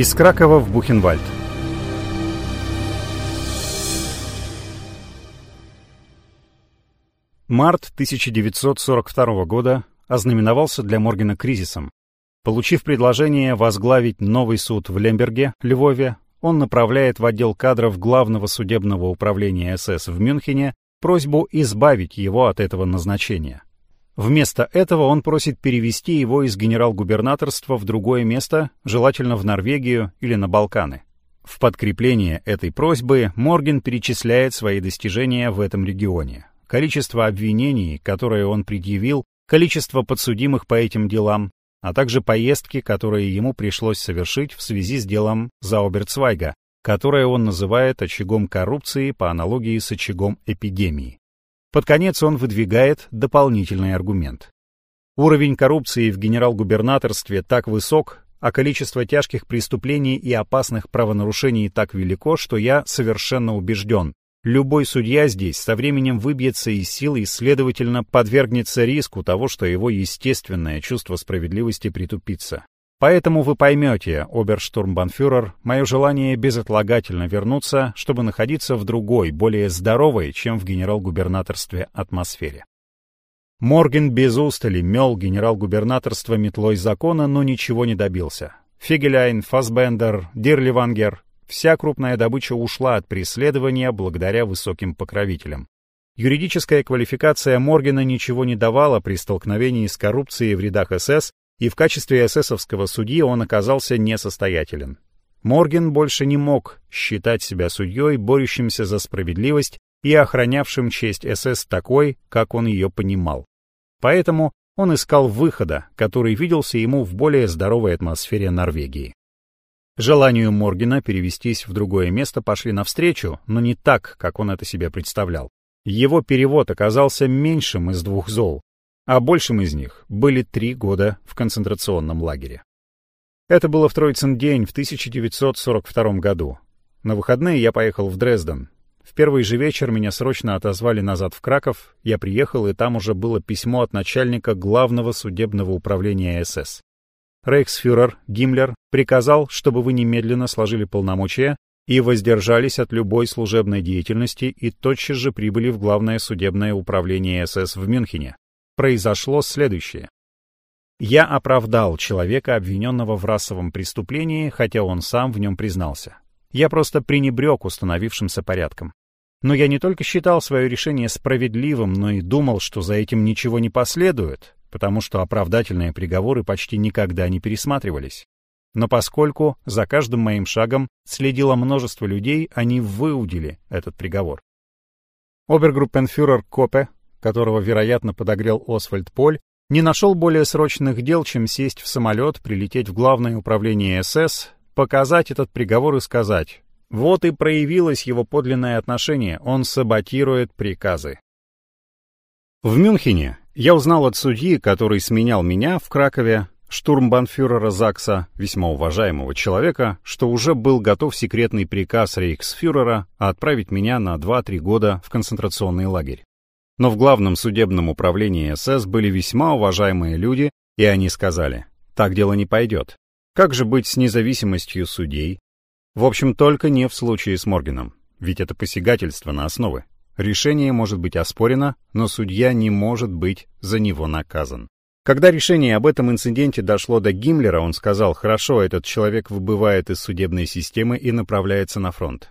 Из Кракова в Бухенвальд. Март 1942 года ознаменовался для Моргена кризисом. Получив предложение возглавить новый суд в Лемберге, Львове, он направляет в отдел кадров Главного судебного управления СС в Мюнхене просьбу избавить его от этого назначения. Вместо этого он просит перевести его из генерал-губернаторства в другое место, желательно в Норвегию или на Балканы. В подкрепление этой просьбы Морген перечисляет свои достижения в этом регионе. Количество обвинений, которые он предъявил, количество подсудимых по этим делам, а также поездки, которые ему пришлось совершить в связи с делом Зауберцвайга, которое он называет очагом коррупции по аналогии с очагом эпидемии. Под конец он выдвигает дополнительный аргумент. Уровень коррупции в генерал-губернаторстве так высок, а количество тяжких преступлений и опасных правонарушений так велико, что я совершенно убежден, любой судья здесь со временем выбьется из сил и, следовательно, подвергнется риску того, что его естественное чувство справедливости притупится. Поэтому вы поймете, оберштурмбанфюрер, мое желание безотлагательно вернуться, чтобы находиться в другой, более здоровой, чем в генерал-губернаторстве атмосфере. Морген без устали мел генерал-губернаторство метлой закона, но ничего не добился. Фигеляйн, Фасбендер, Дирливангер — вся крупная добыча ушла от преследования благодаря высоким покровителям. Юридическая квалификация Моргена ничего не давала при столкновении с коррупцией в рядах СС, и в качестве эсэсовского судьи он оказался несостоятелен. Морген больше не мог считать себя судьей, борющимся за справедливость и охранявшим честь СС такой, как он ее понимал. Поэтому он искал выхода, который виделся ему в более здоровой атмосфере Норвегии. Желанию Моргена перевестись в другое место пошли навстречу, но не так, как он это себе представлял. Его перевод оказался меньшим из двух зол, а большим из них были три года в концентрационном лагере. Это было в Троицын день в 1942 году. На выходные я поехал в Дрезден. В первый же вечер меня срочно отозвали назад в Краков, я приехал, и там уже было письмо от начальника главного судебного управления СС. Рейхсфюрер Гиммлер приказал, чтобы вы немедленно сложили полномочия и воздержались от любой служебной деятельности и тотчас же прибыли в главное судебное управление СС в Мюнхене произошло следующее. Я оправдал человека, обвиненного в расовом преступлении, хотя он сам в нем признался. Я просто пренебрег установившимся порядком. Но я не только считал свое решение справедливым, но и думал, что за этим ничего не последует, потому что оправдательные приговоры почти никогда не пересматривались. Но поскольку за каждым моим шагом следило множество людей, они выудили этот приговор. Обергруппенфюрер Копе которого, вероятно, подогрел Освальд Поль, не нашел более срочных дел, чем сесть в самолет, прилететь в главное управление СС, показать этот приговор и сказать «Вот и проявилось его подлинное отношение, он саботирует приказы». В Мюнхене я узнал от судьи, который сменял меня в Кракове, штурмбанфюрера ЗАГСа, весьма уважаемого человека, что уже был готов секретный приказ рейхсфюрера отправить меня на 2-3 года в концентрационный лагерь. Но в главном судебном управлении СС были весьма уважаемые люди, и они сказали, так дело не пойдет. Как же быть с независимостью судей? В общем, только не в случае с Морганом, ведь это посягательство на основы. Решение может быть оспорено, но судья не может быть за него наказан. Когда решение об этом инциденте дошло до Гиммлера, он сказал, хорошо, этот человек выбывает из судебной системы и направляется на фронт.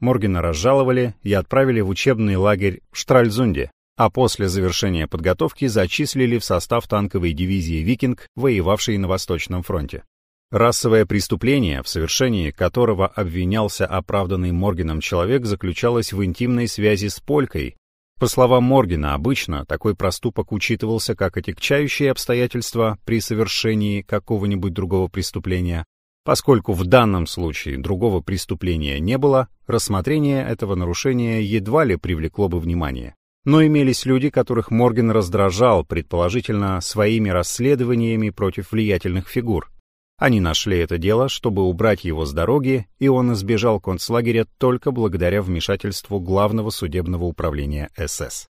Моргена разжаловали и отправили в учебный лагерь в Штральзунде, а после завершения подготовки зачислили в состав танковой дивизии «Викинг», воевавшей на Восточном фронте. Расовое преступление, в совершении которого обвинялся оправданный Моргеном человек, заключалось в интимной связи с полькой. По словам Моргена, обычно такой проступок учитывался как отягчающие обстоятельства при совершении какого-нибудь другого преступления. Поскольку в данном случае другого преступления не было, рассмотрение этого нарушения едва ли привлекло бы внимание. Но имелись люди, которых Морген раздражал, предположительно, своими расследованиями против влиятельных фигур. Они нашли это дело, чтобы убрать его с дороги, и он избежал концлагеря только благодаря вмешательству Главного судебного управления СС.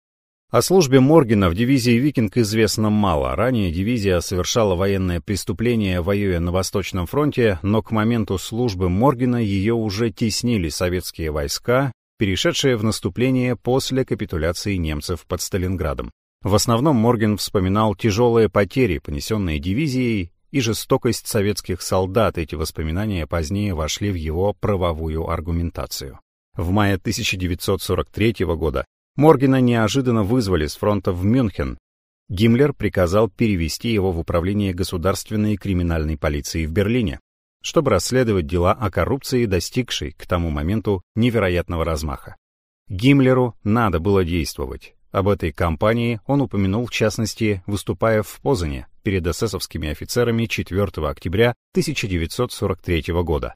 О службе Моргена в дивизии «Викинг» известно мало. Ранее дивизия совершала военное преступление, воюя на Восточном фронте, но к моменту службы Моргена ее уже теснили советские войска, перешедшие в наступление после капитуляции немцев под Сталинградом. В основном Морген вспоминал тяжелые потери, понесенные дивизией, и жестокость советских солдат. Эти воспоминания позднее вошли в его правовую аргументацию. В мае 1943 года Моргена неожиданно вызвали с фронта в Мюнхен. Гиммлер приказал перевести его в управление государственной криминальной полиции в Берлине, чтобы расследовать дела о коррупции, достигшей к тому моменту невероятного размаха. Гиммлеру надо было действовать. Об этой кампании он упомянул в частности, выступая в Позане перед эсэсовскими офицерами 4 октября 1943 года.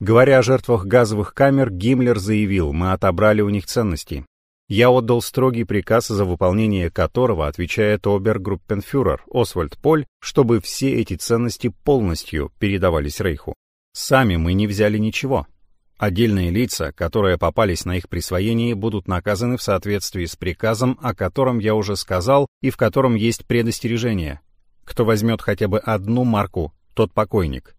Говоря о жертвах газовых камер, Гиммлер заявил, мы отобрали у них ценности, я отдал строгий приказ, за выполнение которого отвечает обергруппенфюрер Освальд Поль, чтобы все эти ценности полностью передавались Рейху. Сами мы не взяли ничего. Отдельные лица, которые попались на их присвоение, будут наказаны в соответствии с приказом, о котором я уже сказал и в котором есть предостережение. Кто возьмет хотя бы одну марку, тот покойник.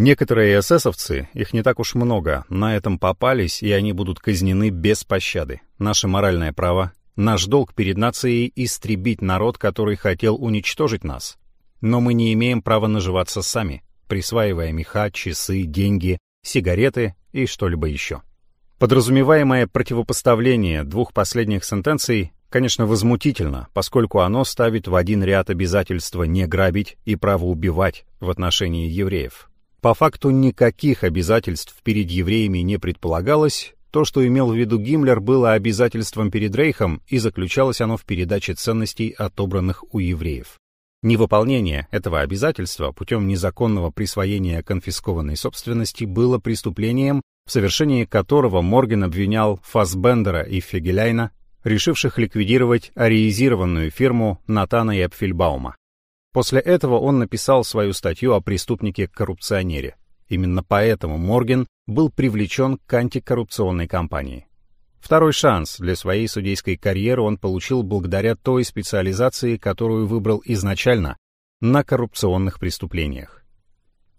Некоторые эсэсовцы, их не так уж много, на этом попались, и они будут казнены без пощады. Наше моральное право, наш долг перед нацией — истребить народ, который хотел уничтожить нас. Но мы не имеем права наживаться сами, присваивая меха, часы, деньги, сигареты и что-либо еще. Подразумеваемое противопоставление двух последних сентенций, конечно, возмутительно, поскольку оно ставит в один ряд обязательства не грабить и право убивать в отношении евреев. По факту никаких обязательств перед евреями не предполагалось, то, что имел в виду Гиммлер, было обязательством перед Рейхом, и заключалось оно в передаче ценностей, отобранных у евреев. Невыполнение этого обязательства путем незаконного присвоения конфискованной собственности было преступлением, в совершении которого Морген обвинял Фасбендера и Фегеляйна, решивших ликвидировать ариизированную фирму Натана и Эпфельбаума. После этого он написал свою статью о преступнике-коррупционере. Именно поэтому Морген был привлечен к антикоррупционной кампании. Второй шанс для своей судейской карьеры он получил благодаря той специализации, которую выбрал изначально на коррупционных преступлениях.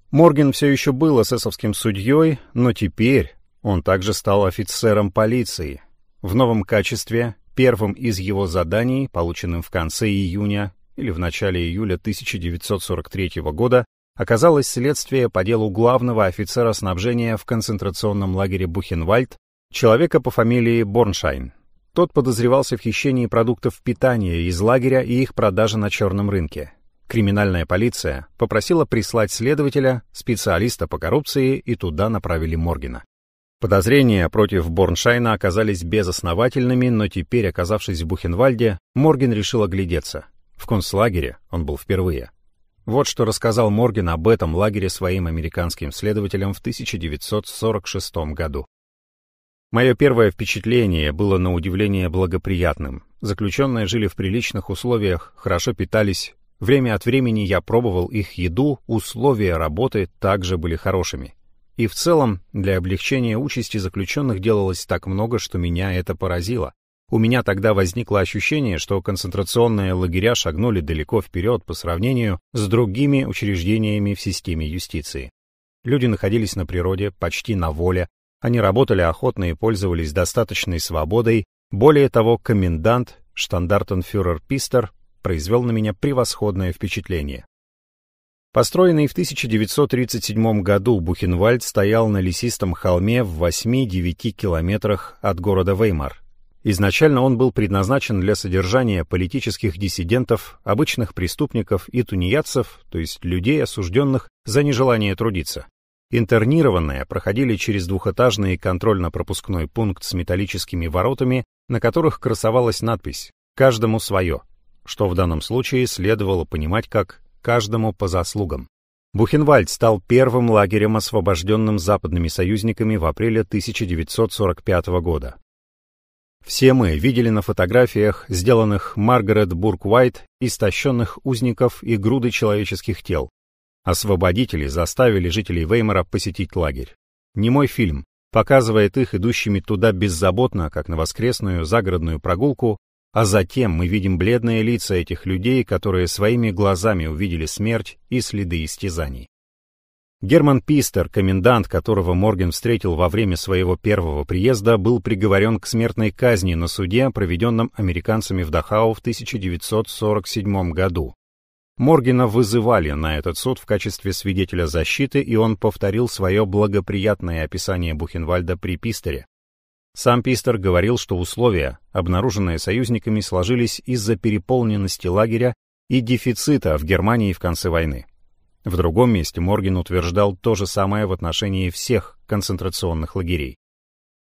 Морген все еще был эсэсовским судьей, но теперь он также стал офицером полиции. В новом качестве первым из его заданий, полученным в конце июня или в начале июля 1943 года оказалось следствие по делу главного офицера снабжения в концентрационном лагере Бухенвальд, человека по фамилии Борншайн. Тот подозревался в хищении продуктов питания из лагеря и их продаже на черном рынке. Криминальная полиция попросила прислать следователя, специалиста по коррупции, и туда направили Моргена. Подозрения против Борншайна оказались безосновательными, но теперь, оказавшись в Бухенвальде, Морген решил оглядеться. В концлагере он был впервые. Вот что рассказал Морген об этом лагере своим американским следователям в 1946 году. Мое первое впечатление было на удивление благоприятным. Заключенные жили в приличных условиях, хорошо питались. Время от времени я пробовал их еду, условия работы также были хорошими. И в целом, для облегчения участи заключенных делалось так много, что меня это поразило. У меня тогда возникло ощущение, что концентрационные лагеря шагнули далеко вперед по сравнению с другими учреждениями в системе юстиции. Люди находились на природе, почти на воле, они работали охотно и пользовались достаточной свободой. Более того, комендант, штандартенфюрер Пистер, произвел на меня превосходное впечатление. Построенный в 1937 году Бухенвальд стоял на лесистом холме в 8-9 километрах от города Веймар. Изначально он был предназначен для содержания политических диссидентов, обычных преступников и тунеядцев, то есть людей, осужденных за нежелание трудиться. Интернированные проходили через двухэтажный контрольно-пропускной пункт с металлическими воротами, на которых красовалась надпись «Каждому свое», что в данном случае следовало понимать как «каждому по заслугам». Бухенвальд стал первым лагерем, освобожденным западными союзниками в апреле 1945 года. Все мы видели на фотографиях, сделанных Маргарет Бурк-Уайт, истощенных узников и груды человеческих тел. Освободители заставили жителей Веймара посетить лагерь. Не мой фильм показывает их идущими туда беззаботно, как на воскресную загородную прогулку, а затем мы видим бледные лица этих людей, которые своими глазами увидели смерть и следы истязаний. Герман Пистер, комендант, которого Морген встретил во время своего первого приезда, был приговорен к смертной казни на суде, проведенном американцами в Дахау в 1947 году. Моргена вызывали на этот суд в качестве свидетеля защиты, и он повторил свое благоприятное описание Бухенвальда при Пистере. Сам Пистер говорил, что условия, обнаруженные союзниками, сложились из-за переполненности лагеря и дефицита в Германии в конце войны. В другом месте Морген утверждал то же самое в отношении всех концентрационных лагерей.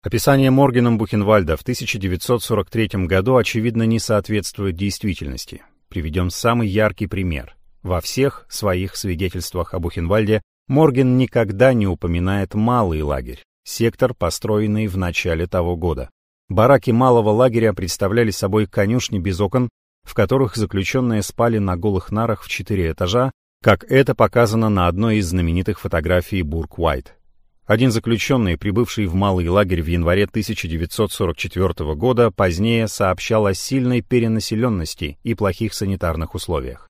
Описание Моргеном Бухенвальда в 1943 году очевидно не соответствует действительности. Приведем самый яркий пример. Во всех своих свидетельствах о Бухенвальде Морген никогда не упоминает малый лагерь, сектор, построенный в начале того года. Бараки малого лагеря представляли собой конюшни без окон, в которых заключенные спали на голых нарах в четыре этажа как это показано на одной из знаменитых фотографий Бург Уайт. Один заключенный, прибывший в малый лагерь в январе 1944 года, позднее сообщал о сильной перенаселенности и плохих санитарных условиях.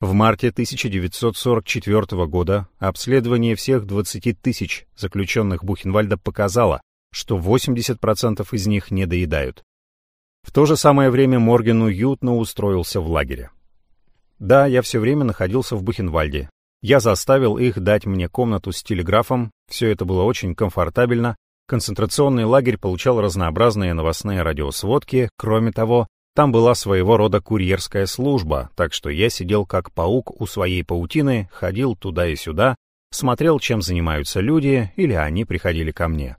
В марте 1944 года обследование всех 20 тысяч заключенных Бухенвальда показало, что 80% из них не доедают. В то же самое время Морген уютно устроился в лагере. Да, я все время находился в Бухенвальде. Я заставил их дать мне комнату с телеграфом, все это было очень комфортабельно. Концентрационный лагерь получал разнообразные новостные радиосводки, кроме того, там была своего рода курьерская служба, так что я сидел как паук у своей паутины, ходил туда и сюда, смотрел, чем занимаются люди, или они приходили ко мне.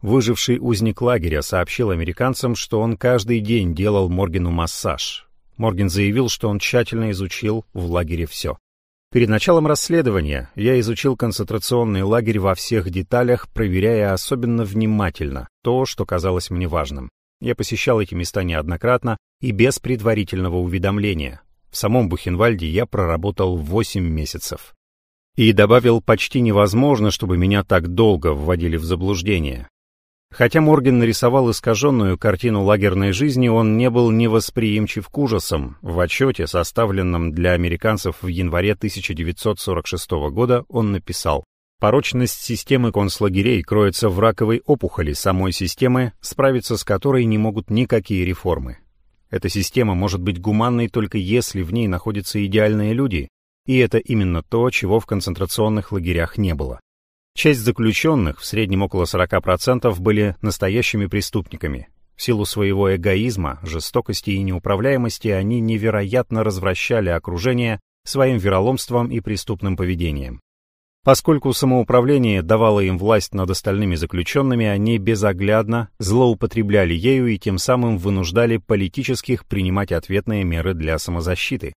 Выживший узник лагеря сообщил американцам, что он каждый день делал Моргену массаж, Морген заявил, что он тщательно изучил в лагере все. Перед началом расследования я изучил концентрационный лагерь во всех деталях, проверяя особенно внимательно то, что казалось мне важным. Я посещал эти места неоднократно и без предварительного уведомления. В самом Бухенвальде я проработал 8 месяцев. И добавил, почти невозможно, чтобы меня так долго вводили в заблуждение. Хотя Морген нарисовал искаженную картину лагерной жизни, он не был невосприимчив к ужасам. В отчете, составленном для американцев в январе 1946 года, он написал Порочность системы концлагерей кроется в раковой опухоли самой системы, справиться с которой не могут никакие реформы. Эта система может быть гуманной только если в ней находятся идеальные люди, и это именно то, чего в концентрационных лагерях не было. Часть заключенных, в среднем около 40%, были настоящими преступниками. В силу своего эгоизма, жестокости и неуправляемости они невероятно развращали окружение своим вероломством и преступным поведением. Поскольку самоуправление давало им власть над остальными заключенными, они безоглядно злоупотребляли ею и тем самым вынуждали политических принимать ответные меры для самозащиты.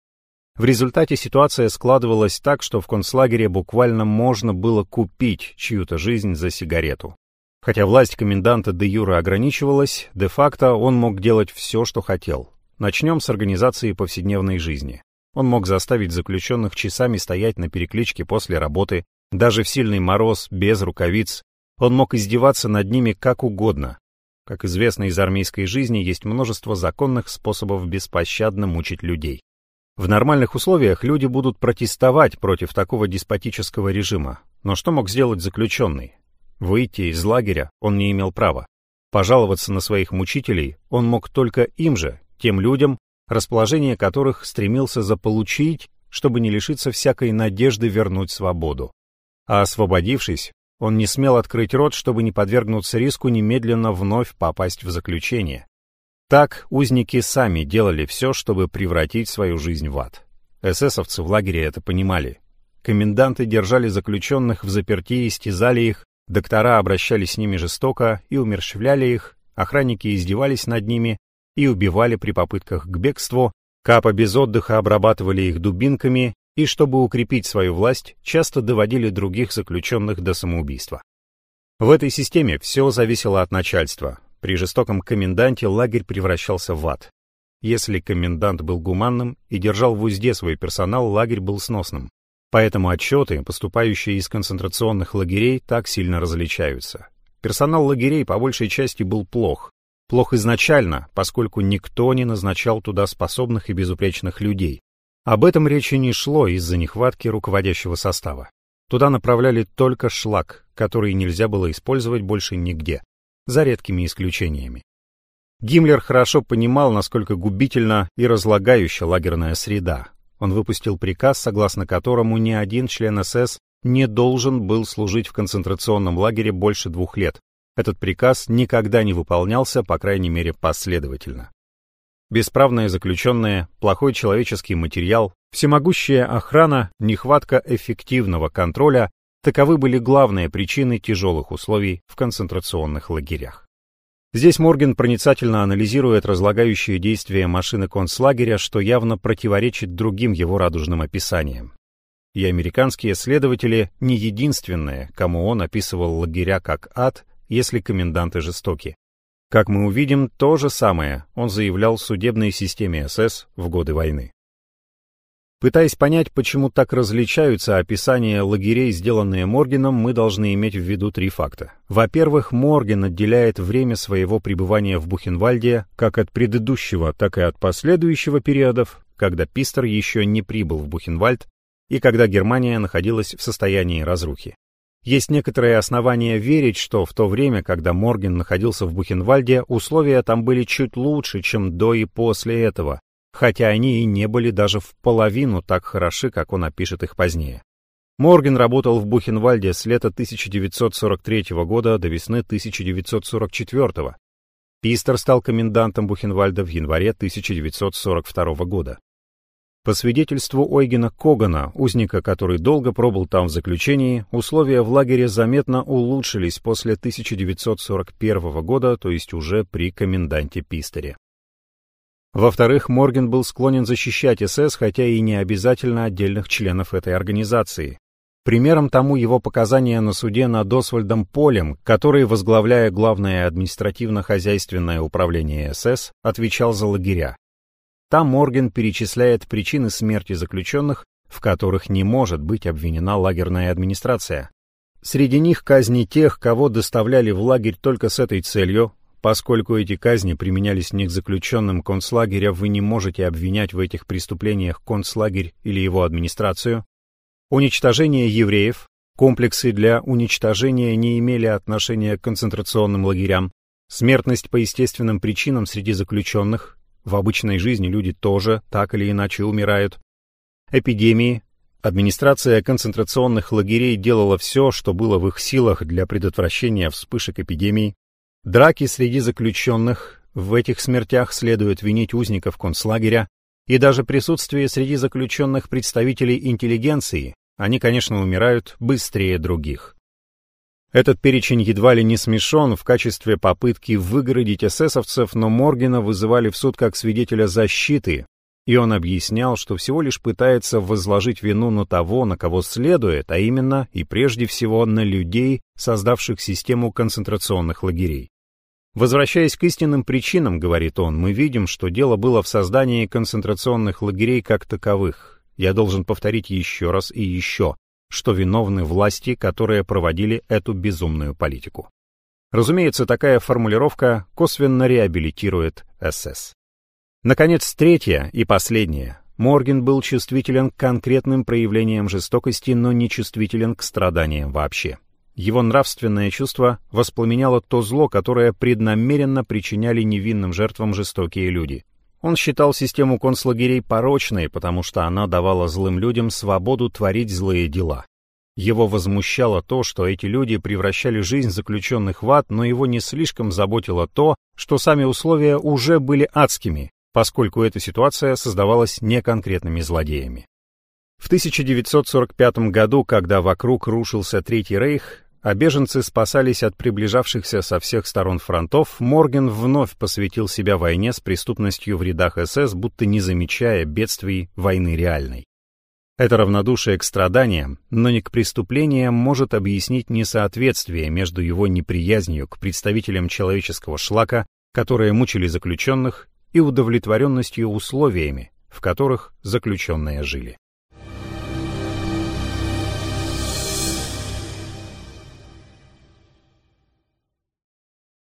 В результате ситуация складывалась так, что в концлагере буквально можно было купить чью-то жизнь за сигарету. Хотя власть коменданта де юра ограничивалась, де-факто он мог делать все, что хотел. Начнем с организации повседневной жизни. Он мог заставить заключенных часами стоять на перекличке после работы, даже в сильный мороз, без рукавиц. Он мог издеваться над ними как угодно. Как известно из армейской жизни, есть множество законных способов беспощадно мучить людей. В нормальных условиях люди будут протестовать против такого деспотического режима. Но что мог сделать заключенный? Выйти из лагеря он не имел права. Пожаловаться на своих мучителей он мог только им же, тем людям, расположение которых стремился заполучить, чтобы не лишиться всякой надежды вернуть свободу. А освободившись, он не смел открыть рот, чтобы не подвергнуться риску немедленно вновь попасть в заключение. Так узники сами делали все, чтобы превратить свою жизнь в ад. Эсэсовцы в лагере это понимали. Коменданты держали заключенных в заперти и стязали их, доктора обращались с ними жестоко и умерщвляли их, охранники издевались над ними и убивали при попытках к бегству, капа без отдыха обрабатывали их дубинками и, чтобы укрепить свою власть, часто доводили других заключенных до самоубийства. В этой системе все зависело от начальства, при жестоком коменданте лагерь превращался в ад. Если комендант был гуманным и держал в узде свой персонал, лагерь был сносным. Поэтому отчеты, поступающие из концентрационных лагерей, так сильно различаются. Персонал лагерей по большей части был плох. плох изначально, поскольку никто не назначал туда способных и безупречных людей. Об этом речи не шло из-за нехватки руководящего состава. Туда направляли только шлак, который нельзя было использовать больше нигде, за редкими исключениями. Гиммлер хорошо понимал, насколько губительна и разлагающая лагерная среда. Он выпустил приказ, согласно которому ни один член СС не должен был служить в концентрационном лагере больше двух лет, этот приказ никогда не выполнялся, по крайней мере, последовательно. Бесправные заключенные, плохой человеческий материал, всемогущая охрана, нехватка эффективного контроля – таковы были главные причины тяжелых условий в концентрационных лагерях. Здесь Морген проницательно анализирует разлагающие действия машины концлагеря, что явно противоречит другим его радужным описаниям. И американские следователи не единственные, кому он описывал лагеря как ад если коменданты жестоки. Как мы увидим, то же самое он заявлял в судебной системе СС в годы войны. Пытаясь понять, почему так различаются описания лагерей, сделанные Моргеном, мы должны иметь в виду три факта. Во-первых, Морген отделяет время своего пребывания в Бухенвальде как от предыдущего, так и от последующего периодов, когда Пистер еще не прибыл в Бухенвальд и когда Германия находилась в состоянии разрухи. Есть некоторые основания верить, что в то время, когда Морген находился в Бухенвальде, условия там были чуть лучше, чем до и после этого, хотя они и не были даже в половину так хороши, как он опишет их позднее. Морген работал в Бухенвальде с лета 1943 года до весны 1944. Пистер стал комендантом Бухенвальда в январе 1942 года. По свидетельству Ойгена Когана, узника, который долго пробыл там в заключении, условия в лагере заметно улучшились после 1941 года, то есть уже при коменданте Пистере. Во-вторых, Морген был склонен защищать СС, хотя и не обязательно отдельных членов этой организации. Примером тому его показания на суде над Освальдом Полем, который, возглавляя главное административно-хозяйственное управление СС, отвечал за лагеря. Там Морген перечисляет причины смерти заключенных, в которых не может быть обвинена лагерная администрация. Среди них казни тех, кого доставляли в лагерь только с этой целью, поскольку эти казни применялись не к заключенным концлагеря, вы не можете обвинять в этих преступлениях концлагерь или его администрацию. Уничтожение евреев, комплексы для уничтожения не имели отношения к концентрационным лагерям, смертность по естественным причинам среди заключенных, в обычной жизни люди тоже так или иначе умирают. Эпидемии. Администрация концентрационных лагерей делала все, что было в их силах для предотвращения вспышек эпидемий. Драки среди заключенных. В этих смертях следует винить узников концлагеря. И даже присутствие среди заключенных представителей интеллигенции. Они, конечно, умирают быстрее других. Этот перечень едва ли не смешон в качестве попытки выгородить эсэсовцев, но Моргена вызывали в суд как свидетеля защиты, и он объяснял, что всего лишь пытается возложить вину на того, на кого следует, а именно и прежде всего на людей, создавших систему концентрационных лагерей. Возвращаясь к истинным причинам, говорит он, мы видим, что дело было в создании концентрационных лагерей как таковых. Я должен повторить еще раз и еще что виновны власти, которые проводили эту безумную политику. Разумеется, такая формулировка косвенно реабилитирует СС. Наконец, третье и последнее. Морген был чувствителен к конкретным проявлениям жестокости, но не чувствителен к страданиям вообще. Его нравственное чувство воспламеняло то зло, которое преднамеренно причиняли невинным жертвам жестокие люди. Он считал систему концлагерей порочной, потому что она давала злым людям свободу творить злые дела. Его возмущало то, что эти люди превращали жизнь заключенных в ад, но его не слишком заботило то, что сами условия уже были адскими, поскольку эта ситуация создавалась не конкретными злодеями. В 1945 году, когда вокруг рушился Третий Рейх, а беженцы спасались от приближавшихся со всех сторон фронтов, Морген вновь посвятил себя войне с преступностью в рядах СС, будто не замечая бедствий войны реальной. Это равнодушие к страданиям, но не к преступлениям, может объяснить несоответствие между его неприязнью к представителям человеческого шлака, которые мучили заключенных, и удовлетворенностью условиями, в которых заключенные жили.